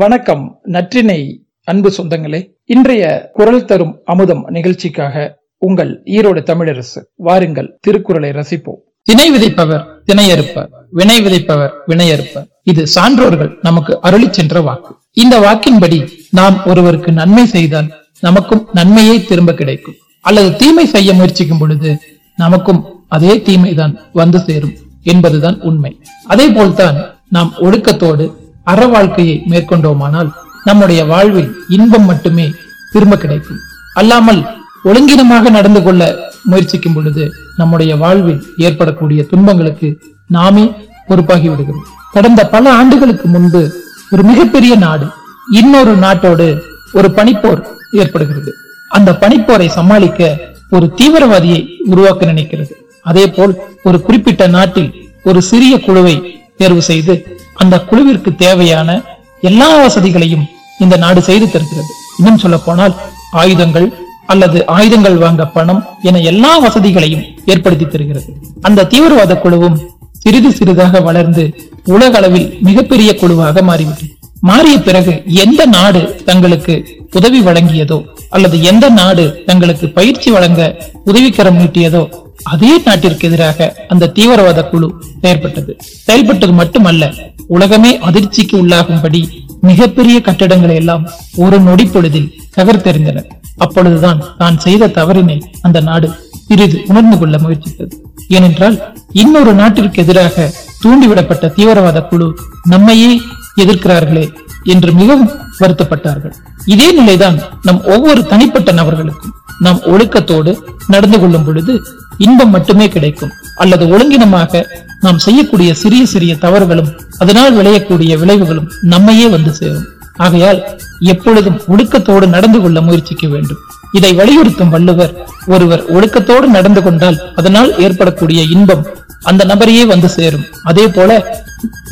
வணக்கம் நற்றினை அன்பு சொந்தங்களே. இன்றைய குரல் தரும் அமுதம் நிகழ்ச்சிக்காக உங்கள் ஈரோடு தமிழரசு வாருங்கள் திருக்குறளை ரசிப்போம். திணை விதைப்பவர் திணையறுப்பர் வினை விதைப்பவர் வினையறுப்பர். இது சான்றோர்கள் நமக்கு அருளி சென்ற வாக்கு. இந்த வாக்கின்படி நாம் ஒருவருக்கு நன்மை செய்தால் நமக்கும் நன்மையே திரும்ப கிடைக்கும். அல்லது தீமை செய்ய முயற்சிக்கும் பொழுது நமக்கும் அதே தீமைதான் வந்து சேரும் என்பதுதான் உண்மை. அதே போல்தான் நாம் ஒழுக்கத்தோடு அற வாழ்க்கையை மேற்கொண்டோமானால் நம்முடைய வாழ்வில் இன்பம் மட்டுமே திரும்ப கிடைக்கும். அல்லாமல் ஒழுங்கினமாக நடந்து கொள்ள முயற்சிக்கும் பொழுது நம்முடைய வாழ்வில் ஏற்படக்கூடிய துன்பங்களுக்கு நாமே பொறுப்பாகி விடுகிறோம். கடந்த பல ஆண்டுகளுக்கு முன்பு ஒரு மிகப்பெரிய நாடு இன்னொரு நாட்டோடு ஒரு பனிப்போர் ஏற்படுகிறது. அந்த பனிப்போரை சமாளிக்க ஒரு தீவிரவாதியை உருவாக்க நினைக்கிறது. அதே போல் ஒரு குறிப்பிட்ட நாட்டில் ஒரு சிறிய குழுவை தேர்வு செய்து அந்த குழுவிற்கு தேவையான எல்லா வசதிகளையும் இந்த நாடு செய்து தருகிறது. இன்னும் சொல்ல போனால் ஆயுதங்கள் அல்லது ஆயுதங்கள் வாங்க பணம் என எல்லா வசதிகளையும் ஏற்படுத்தி தருகிறது. அந்த தீவிரவாத குழுவும் சிறிது சிறிதாக வளர்ந்து உலக அளவில் மிகப்பெரிய குழுவாக மாறிவிட்டது. மாறிய பிறகு எந்த நாடு தங்களுக்கு உதவி வழங்கியதோ அல்லது எந்த நாடு தங்களுக்கு பயிற்சி வழங்க உதவிக்கரம் நீட்டியதோ அதே நாட்டிற்கு எதிராக அந்த தீவிரவாத குழு செயற்பட்டது செயல்பட்டது மட்டுமல்ல உலகமே அதிர்ச்சிக்கு உள்ளாகும்படி மிகப்பெரிய கட்டடங்களை எல்லாம் ஒரு நொடி பொழுதில் தகர்த்தெறிந்தனர் அப்பொழுதுதான் தான் செய்த தவறினை அந்த நாடு சிறிது உணர்ந்து கொள்ள முயற்சித்தது. ஏனென்றால் இன்னொரு நாட்டிற்கு எதிராக தூண்டிவிடப்பட்ட தீவிரவாத குழு நம்மையே எதிர்க்கிறார்களே என்று மிகவும் வருத்தப்பட்டார்கள். இதே நிலைதான் நம் ஒவ்வொரு தனிப்பட்ட நபர்களுக்கும் நாம் ஒழுக்கத்தோடு நடந்து கொள்ளும் பொழுது இன்பம் மட்டுமே கிடைக்கும். அல்லது ஒழுங்கினமாக நாம் செய்யக்கூடிய சிறிய சிறிய தவறுகளும் அதனால் விளையக்கூடிய விளைவுகளும் நம்மையே வந்து சேரும். ஆகையால் எப்பொழுதும் ஒழுக்கத்தோடு நடந்து கொள்ள முயற்சிக்க வேண்டும். இதை வலியுறுத்தும் வள்ளுவர் ஒருவர் ஒழுக்கத்தோடு நடந்து கொண்டால் அதனால் ஏற்படக்கூடிய இன்பம் அந்த நபரையே வந்து சேரும். அதே போல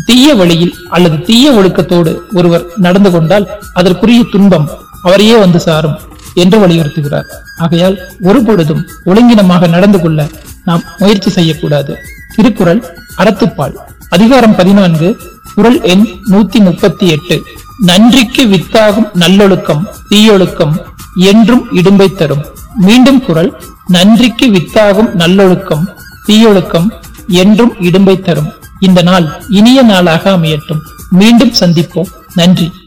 தீய வழியில் அல்லது தீய ஒழுக்கத்தோடு ஒருவர் நடந்து கொண்டால் அதற்குரிய துன்பம் அவரையே வந்து சாரும் என்று வலியுறுத்துகிறார். ஆகையால் ஒரு பொழுதும் ஒழுங்கினமாக நடந்து கொள்ள நாம் முயற்சி செய்யக்கூடாது. திருக்குறள் அறத்துப்பால். அதிகாரம் பதினான்கு குரல் எண் நூத்தி முப்பத்தி எட்டு. நன்றிக்கு வித்தாகும் நல்லொழுக்கம் தீயொழுக்கம் என்றும் இடும்பை தரும். மீண்டும் குரல் நன்றிக்கு வித்தாகும் நல்லொழுக்கம் தீயொழுக்கம் என்றும் இடும்பை தரும். இந்த நாள் இனிய நாளாக அமையட்டும். மீண்டும் சந்திப்போம். நன்றி.